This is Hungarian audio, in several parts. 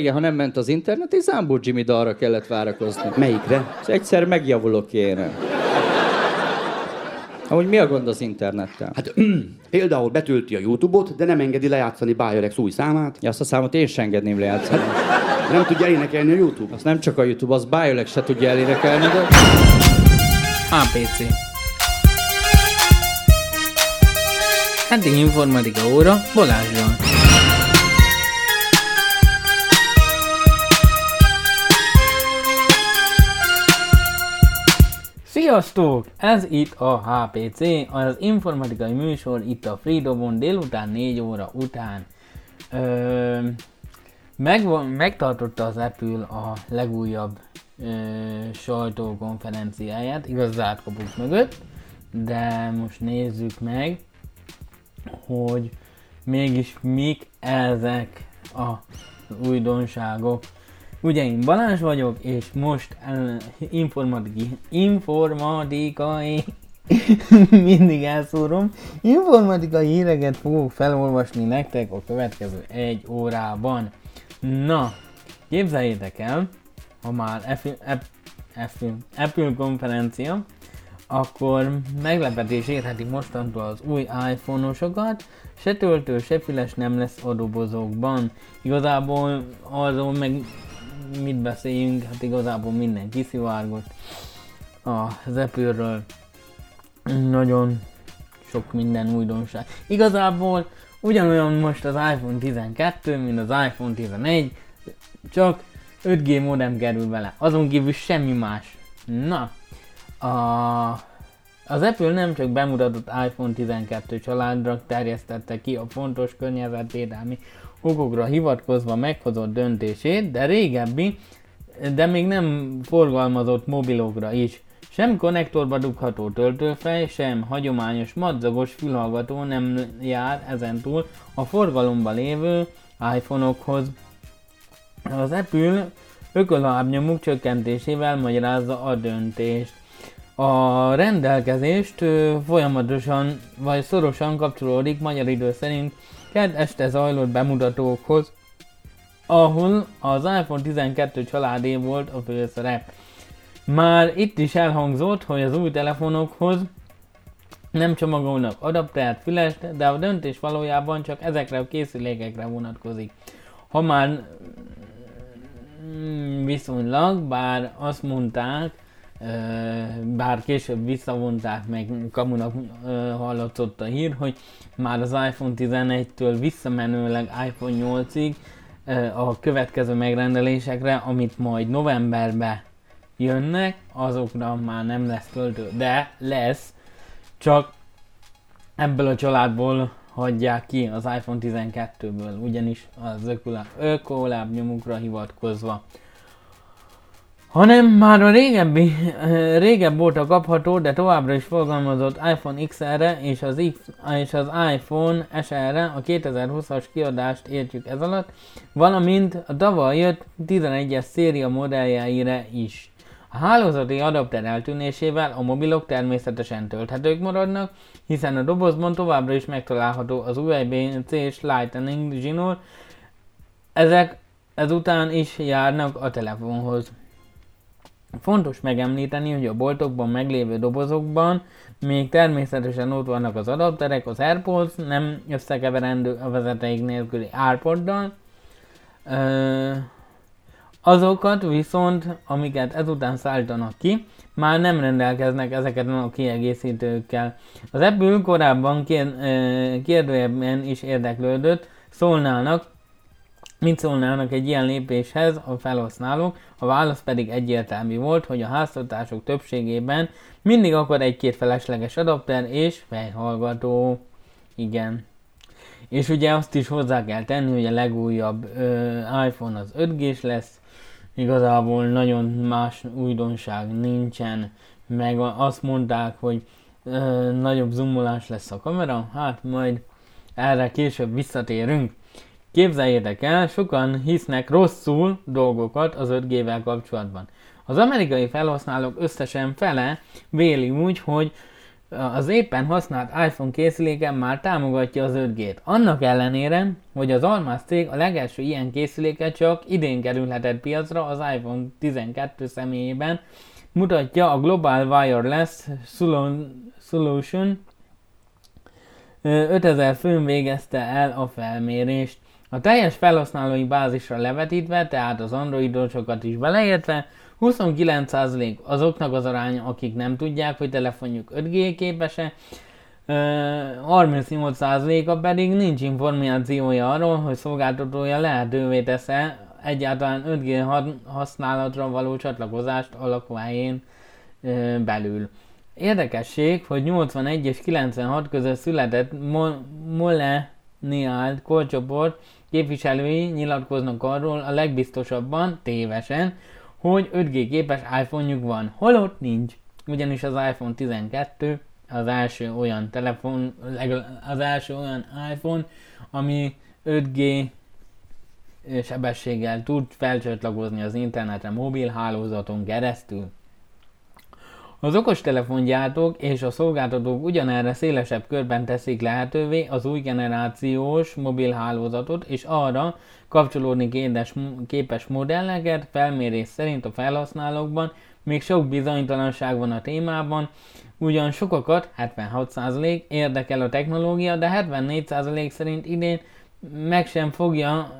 Igen, ha nem ment az internet, és Zambó Jimmy dalra kellett várakozni. Melyikre? És egyszer megjavulok kéne. Amúgy mi a gond az internettel? Hát például betölti a Youtube-ot, de nem engedi lejátszani Bayerex új számát. Ja, azt a számot én sem engedném lejátszani. Nem tudja énekelni a Youtube. Az nem csak a YouTube, az Bioleg se tudja elénekelni, de... APC. Heti informatika óra Balázsral. Sziasztok! Ez itt a HPC, az informatikai műsor itt a Freedomon délután 4 óra után. Ö, megvan, megtartotta az Apple a legújabb ö, sajtókonferenciáját, igaz zárt kapuk mögött, de most nézzük meg, hogy mégis mik ezek a újdonságok. Ugye én Balázs vagyok, és most uh, informatikai, informatikai mindig elszórom, informatikai híreket fogok felolvasni nektek a következő egy órában. Na, képzeljétek el, ha már Apple, Apple, konferencia, akkor meglepetés érheti mostantól az új iPhone-osokat, se töltő, se füles nem lesz a dobozokban. Igazából arról meg mit beszéljünk, hát igazából minden kiszivárgott az Apple-ről. Nagyon sok minden újdonság. Igazából ugyanolyan most az iPhone 12, mint az iPhone 11, csak 5G modem kerül vele. Azon kívül semmi más. Na, a, az Apple nem csak bemutatott iPhone 12 családra terjesztette ki a fontos környezetvédelmi okokra hivatkozva meghozott döntését, de régebbi, de még nem forgalmazott mobilokra is. Sem konnektorba dugható töltőfej, sem hagyományos madzagos fülhallgató nem jár ezentúl a forgalomba lévő iPhone-okhoz. Az Apple ökolábnyomuk csökkentésével magyarázza a döntést. A rendelkezést folyamatosan vagy szorosan kapcsolódik magyar idő szerint kedd este zajlott bemutatókhoz, ahol az iPhone 12 családé volt a főszerep. Már itt is elhangzott, hogy az új telefonokhoz nem csomagolnak adaptert fülest, de a döntés valójában csak ezekre a készülékekre vonatkozik. Ha már mm, viszonylag, bár azt mondták, bár később visszavonták meg, kamunak hallatszott a hír, hogy már az iPhone 11-től visszamenőleg iPhone 8-ig a következő megrendelésekre, amit majd novemberben jönnek, azokra már nem lesz töltő, de lesz, csak ebből a családból hagyják ki az iPhone 12-ből, ugyanis az ökoláb nyomukra hivatkozva hanem már a régebbi, régebb óta kapható, de továbbra is forgalmazott iPhone XR-re és az, X, és az iPhone SR-re a 2020-as kiadást értjük ez alatt, valamint a tavaly jött 11-es széria modelljeire is. A hálózati adapter eltűnésével a mobilok természetesen tölthetők maradnak, hiszen a dobozban továbbra is megtalálható az USB-C-s Lightning zsinór, ezek ezután is járnak a telefonhoz. Fontos megemlíteni, hogy a boltokban meglévő dobozokban még természetesen ott vannak az adapterek, az AirPods, nem összekeverendő a vezeték nélküli AirPoddal. azokat viszont, amiket ezután szállítanak ki, már nem rendelkeznek ezeket a kiegészítőkkel. Az Apple korábban kér, kérdőjebben is érdeklődött, szólnának Mit szólnának egy ilyen lépéshez a felhasználók? A válasz pedig egyértelmű volt, hogy a háztartások többségében mindig akad egy-két felesleges adapter és fejhallgató. Igen. És ugye azt is hozzá kell tenni, hogy a legújabb ö, iPhone az 5G-s lesz, igazából nagyon más újdonság nincsen, meg azt mondták, hogy ö, nagyobb zoomolás lesz a kamera, hát majd erre később visszatérünk. Képzeljétek el, sokan hisznek rosszul dolgokat az 5G-vel kapcsolatban. Az amerikai felhasználók összesen fele véli úgy, hogy az éppen használt iPhone készüléken már támogatja az 5G-t. Annak ellenére, hogy az Almaz cég a legelső ilyen készüléket csak idén kerülhetett piacra az iPhone 12 személyében, mutatja a Global Wireless Solution 5000 főn végezte el a felmérést. A teljes felhasználói bázisra levetítve, tehát az androidosokat is beleértve, 29% azoknak az aránya, akik nem tudják, hogy telefonjuk 5G képes-e, 38%-a pedig nincs információja arról, hogy szolgáltatója lehetővé tesz-e egyáltalán 5G használatra való csatlakozást a lakóhelyén belül. Érdekesség, hogy 81 és 96 között született Moleniál korcsoport képviselői nyilatkoznak arról a legbiztosabban, tévesen, hogy 5G képes iPhone-juk van, holott nincs. Ugyanis az iPhone 12 az első olyan telefon, az első olyan iPhone, ami 5G sebességgel tud felcsatlakozni az internetre mobil hálózaton keresztül. Az okostelefongyártók és a szolgáltatók ugyanerre szélesebb körben teszik lehetővé az új generációs mobilhálózatot, és arra kapcsolódni képes, képes modelleket, felmérés szerint a felhasználókban még sok bizonytalanság van a témában, ugyan sokakat, 76% érdekel a technológia, de 74% szerint idén meg sem fogja,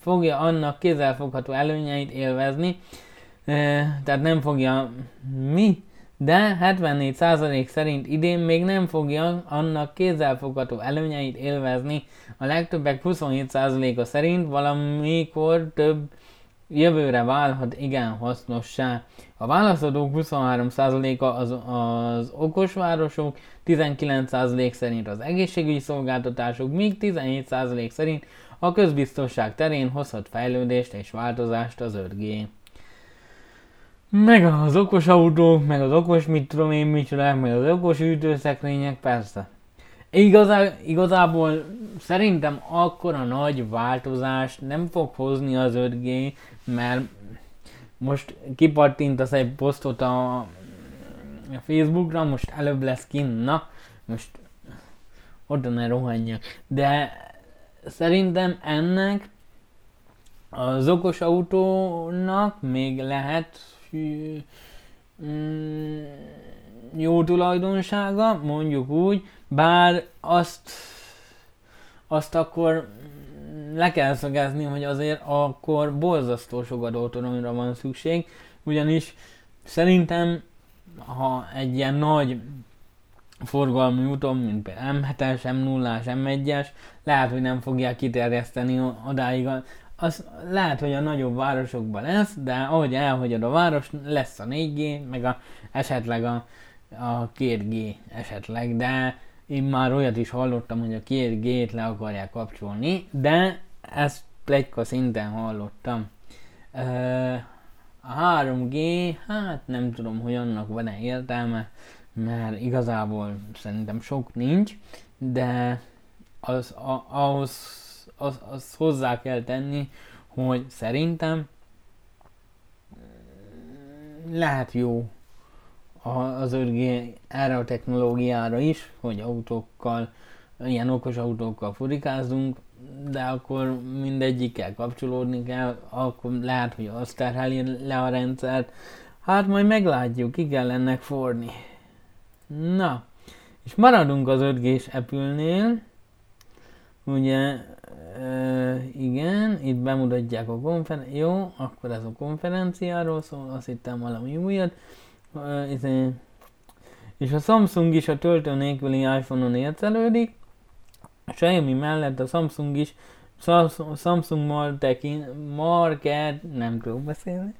fogja annak kézzelfogható előnyeit élvezni, tehát nem fogja mi? De 74% szerint idén még nem fogja annak kézzelfogható előnyeit élvezni. A legtöbbek 27%-a szerint valamikor több jövőre válhat igen hasznossá. A válaszadók 23%-a az, az okos városok, 19% szerint az egészségügyi szolgáltatások, míg 17% szerint a közbiztonság terén hozhat fejlődést és változást az 5G. Meg az okos autók, meg az okos mit tudom én micsoda, meg az okos ütőszekrények, persze. Igazá, igazából szerintem akkora nagy változást nem fog hozni az 5G, mert most kipattintasz egy posztot a, a Facebookra, most előbb lesz kint, na, most oda ne rohanjak. De szerintem ennek az okos autónak még lehet jó tulajdonsága, mondjuk úgy, bár azt, azt akkor le kell szögezni, hogy azért akkor borzasztó sok adótoronyra van szükség, ugyanis szerintem, ha egy ilyen nagy forgalmi úton, mint például M7-es, M0-as, M1-es, lehet, hogy nem fogják kiterjeszteni odáig az lehet, hogy a nagyobb városokban lesz, de ahogy elhagyod a város, lesz a 4G, meg a, esetleg a, a 2G esetleg, de én már olyat is hallottam, hogy a 2G-t le akarják kapcsolni, de ezt plegyka szinten hallottam. A 3G, hát nem tudom, hogy annak van-e értelme, mert igazából szerintem sok nincs, de az, a, ahhoz az, az hozzá kell tenni, hogy szerintem lehet jó az 5G erre a technológiára is, hogy autókkal, ilyen okos autókkal furikázunk, de akkor mindegyikkel kapcsolódni kell, akkor lehet, hogy azt terheli le a rendszert. Hát majd meglátjuk, ki kell ennek forni. Na, és maradunk az 5G-s Apple-nél. Ugye igen, itt bemutatják a konferenciát. Jó, akkor ez a konferenciáról szól, azt hittem valami újat. Uh, izé. És a Samsung is a töltő nélküli iPhone-on értelődik. A Xiaomi mellett a Samsung is Samsung marketing, market, nem tudok beszélni.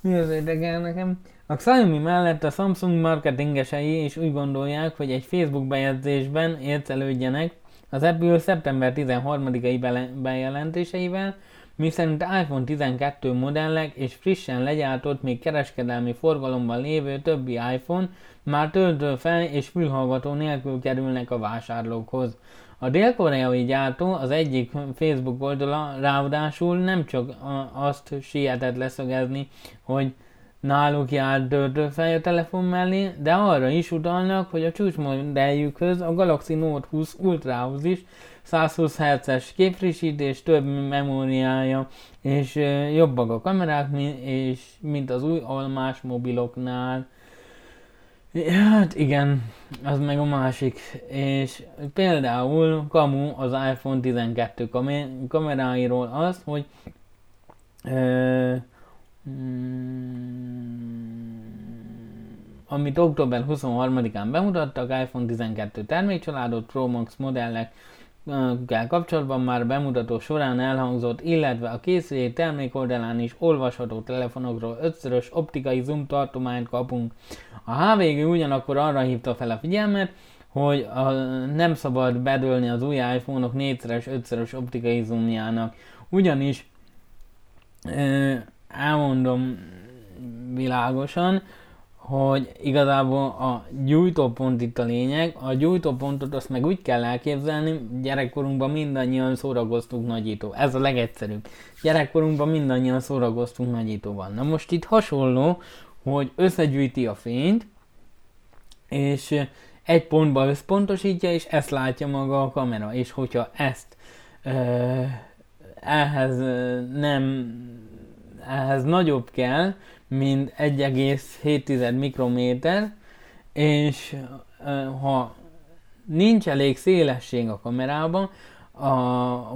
Mi az érdekel nekem? A Xiaomi mellett a Samsung marketingesei is úgy gondolják, hogy egy Facebook bejegyzésben értelődjenek, az Apple szeptember 13-ai bejelentéseivel, miszerint iPhone 12 modellek és frissen legyártott, még kereskedelmi forgalomban lévő többi iPhone már töltő fel és fülhallgató nélkül kerülnek a vásárlókhoz. A dél-koreai gyártó az egyik Facebook oldala ráadásul nem csak azt sietett leszögezni, hogy náluk jár töltőfej a telefon mellé, de arra is utalnak, hogy a csúcsmodelljükhöz, a Galaxy Note 20 Ultrahoz is 120 Hz-es képfrissítés, több memóriája, és jobbak a kamerák, és mint az új almás mobiloknál. Hát igen, az meg a másik. És például kamu az iPhone 12 kamé- kameráiról az, hogy ö, amit október 23-án bemutattak, iPhone 12 termékcsaládot, Pro Max modellek kell kapcsolatban már bemutató során elhangzott, illetve a készülék termékoldalán is olvasható telefonokról ötszörös optikai zoom tartományt kapunk. A HVG ugyanakkor arra hívta fel a figyelmet, hogy a, nem szabad bedőlni az új iPhone-ok négyszeres, ötszörös optikai zoomjának, ugyanis ö, elmondom világosan, hogy igazából a gyújtópont itt a lényeg. A gyújtópontot azt meg úgy kell elképzelni, gyerekkorunkban mindannyian szórakoztunk nagyító. Ez a legegyszerűbb. Gyerekkorunkban mindannyian szórakoztunk nagyítóval. Na most itt hasonló, hogy összegyűjti a fényt, és egy pontba összpontosítja, és ezt látja maga a kamera. És hogyha ezt ehhez nem ehhez nagyobb kell, mint 1,7 mikrométer, és ha nincs elég szélesség a kamerában, a,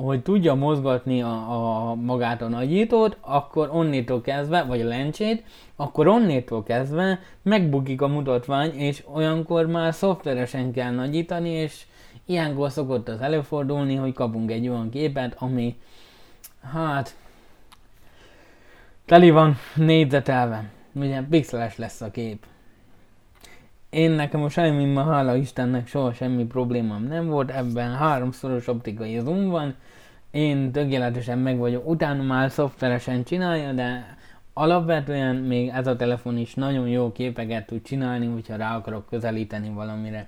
hogy tudja mozgatni a, a magát a nagyítót, akkor onnétól kezdve, vagy a lencsét, akkor onnétól kezdve megbukik a mutatvány, és olyankor már szoftveresen kell nagyítani, és ilyenkor szokott az előfordulni, hogy kapunk egy olyan képet, ami hát teli van négyzetelve. Ugye pixeles lesz a kép. Én nekem a Xiaomi-mal hála Istennek soha semmi problémám nem volt, ebben háromszoros optikai zoom van, én tökéletesen meg vagyok, utána már szoftveresen csinálja, de alapvetően még ez a telefon is nagyon jó képeket tud csinálni, hogyha rá akarok közelíteni valamire.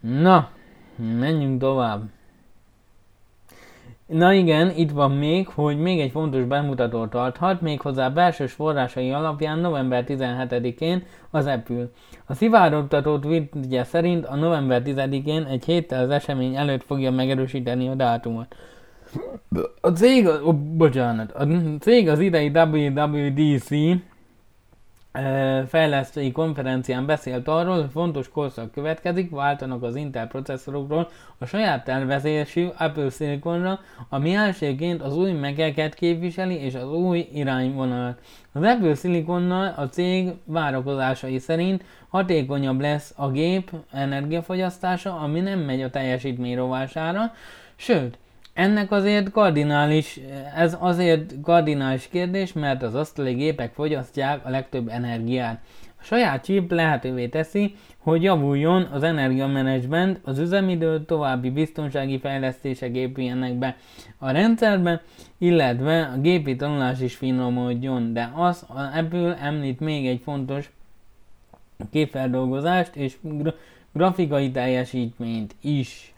Na, menjünk tovább. Na igen, itt van még, hogy még egy fontos bemutatót tarthat, méghozzá belsős forrásai alapján november 17-én az Apple. A szivárogtató tweetje szerint a november 10-én egy héttel az esemény előtt fogja megerősíteni a dátumot. A cég, oh, bocsánat, a cég az idei WWDC fejlesztői konferencián beszélt arról, hogy fontos korszak következik, váltanak az Intel processzorokról a saját tervezésű Apple Siliconra, ami elsőként az új megeket képviseli és az új irányvonalat. Az Apple Siliconnal a cég várakozásai szerint hatékonyabb lesz a gép energiafogyasztása, ami nem megy a teljesítmény rovására, sőt, ennek azért kardinális, ez azért kardinális kérdés, mert az asztali gépek fogyasztják a legtöbb energiát. A saját chip lehetővé teszi, hogy javuljon az energiamenedzsment, az üzemidő, további biztonsági fejlesztések épüljenek be a rendszerbe, illetve a gépi tanulás is finomodjon, de az Apple említ még egy fontos képfeldolgozást és gra- grafikai teljesítményt is.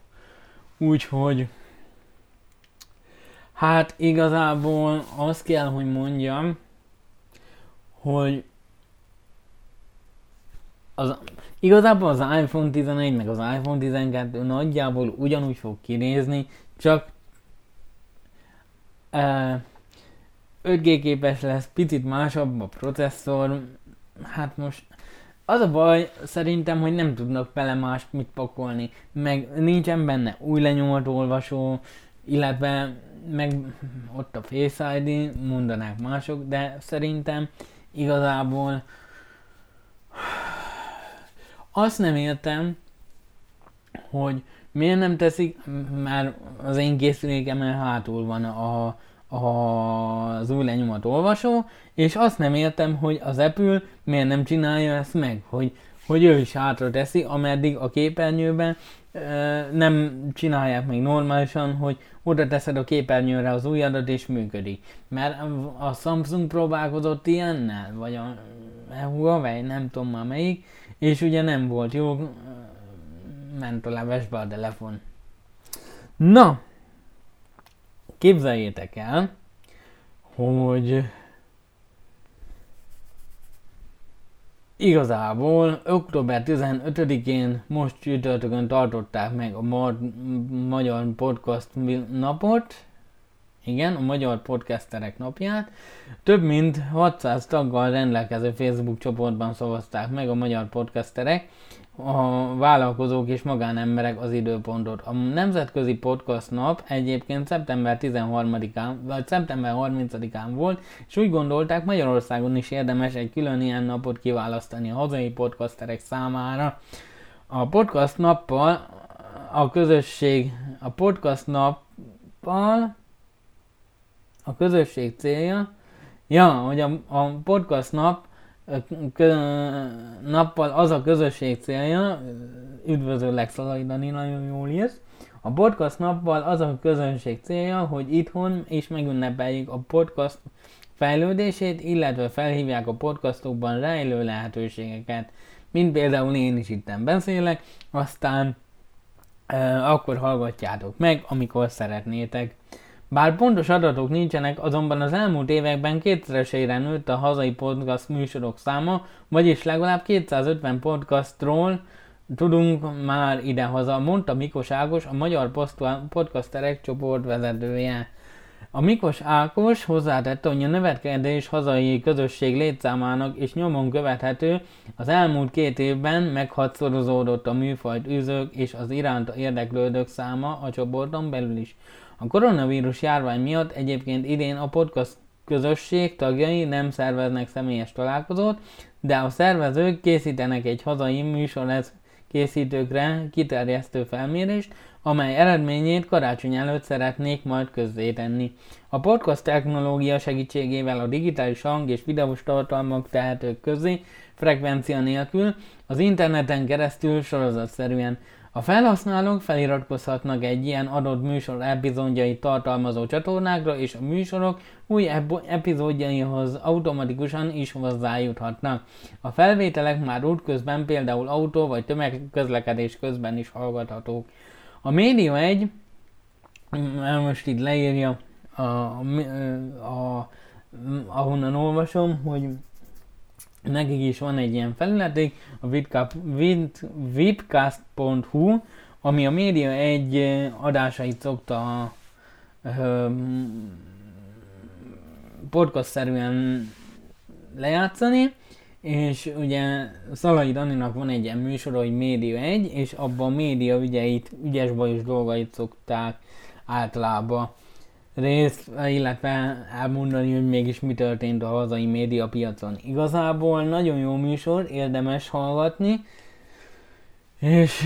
Úgyhogy Hát igazából azt kell, hogy mondjam, hogy az, igazából az iPhone 11 meg az iPhone 12 nagyjából ugyanúgy fog kinézni, csak e, 5G képes lesz, picit másabb a processzor, hát most az a baj szerintem, hogy nem tudnak bele mást mit pakolni, meg nincsen benne új lenyomatolvasó, illetve meg ott a Face ID, mondanák mások, de szerintem igazából azt nem értem, hogy miért nem teszik, mert az én készülékemen hátul van a, a, az új lenyomat olvasó, és azt nem értem, hogy az Apple miért nem csinálja ezt meg, hogy, hogy ő is hátra teszi, ameddig a képernyőben nem csinálják még normálisan, hogy oda teszed a képernyőre az ujjadat és működik. Mert a Samsung próbálkozott ilyennel, vagy a Huawei, nem tudom már melyik, és ugye nem volt jó, ment a levesbe a telefon. Na, képzeljétek el, hogy Igazából október 15-én most csütörtökön tartották meg a ma- Magyar Podcast napot, igen, a Magyar Podcasterek napját. Több mint 600 taggal rendelkező Facebook csoportban szavazták meg a magyar podcasterek, a vállalkozók és magánemberek az időpontot. A Nemzetközi Podcast Nap egyébként szeptember 13-án, vagy szeptember 30-án volt, és úgy gondolták Magyarországon is érdemes egy külön ilyen napot kiválasztani a hazai podcasterek számára. A podcast nappal a közösség, a podcast nappal a közösség célja, ja, hogy a, a podcast nap nappal az a közösség célja, üdvözöllek Szalai Dani, nagyon jól írsz, a podcast nappal az a közönség célja, hogy itthon is megünnepeljük a podcast fejlődését, illetve felhívják a podcastokban rejlő lehetőségeket, mint például én is itten beszélek, aztán e, akkor hallgatjátok meg, amikor szeretnétek. Bár pontos adatok nincsenek, azonban az elmúlt években kétszeresére nőtt a hazai podcast műsorok száma, vagyis legalább 250 podcastról tudunk már idehaza, mondta Mikos Ágos, a Magyar Podcasterek csoport vezetője. A Mikos Ákos hozzátette, hogy a növekedés hazai közösség létszámának és nyomon követhető, az elmúlt két évben meghatszorozódott a műfajt űzők és az iránt érdeklődők száma a csoporton belül is. A koronavírus járvány miatt egyébként idén a podcast közösség tagjai nem szerveznek személyes találkozót, de a szervezők készítenek egy hazai műsorhez készítőkre kiterjesztő felmérést, amely eredményét karácsony előtt szeretnék majd közzétenni. A podcast technológia segítségével a digitális hang és videós tartalmak tehetők közé frekvencia nélkül, az interneten keresztül sorozatszerűen. A felhasználók feliratkozhatnak egy ilyen adott műsor epizódjait tartalmazó csatornákra, és a műsorok új epizódjaihoz automatikusan is hozzájuthatnak. A felvételek már útközben, például autó vagy tömegközlekedés közben is hallgathatók. A Média 1, most itt leírja, a, a, a, ahonnan olvasom, hogy nekik is van egy ilyen felületük, a vidcast.hu, ami a média egy adásait szokta podcast-szerűen lejátszani, és ugye Szalai Daninak van egy ilyen műsor, hogy Média 1, és abban a média ügyeit, ügyes bajos dolgait szokták általában részt, illetve elmondani, hogy mégis mi történt a hazai médiapiacon. Igazából nagyon jó műsor, érdemes hallgatni, és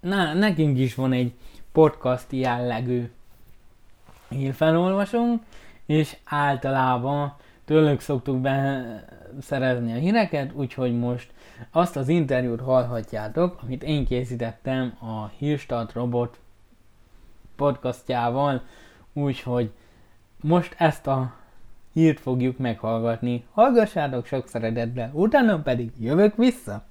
na, nekünk is van egy podcast jellegű hírfelolvasónk, és általában tőlük szoktuk beszerezni a híreket, úgyhogy most azt az interjút hallhatjátok, amit én készítettem a Hírstart Robot podcastjával, úgyhogy most ezt a hírt fogjuk meghallgatni. Hallgassátok sok szeretettel, utána pedig jövök vissza!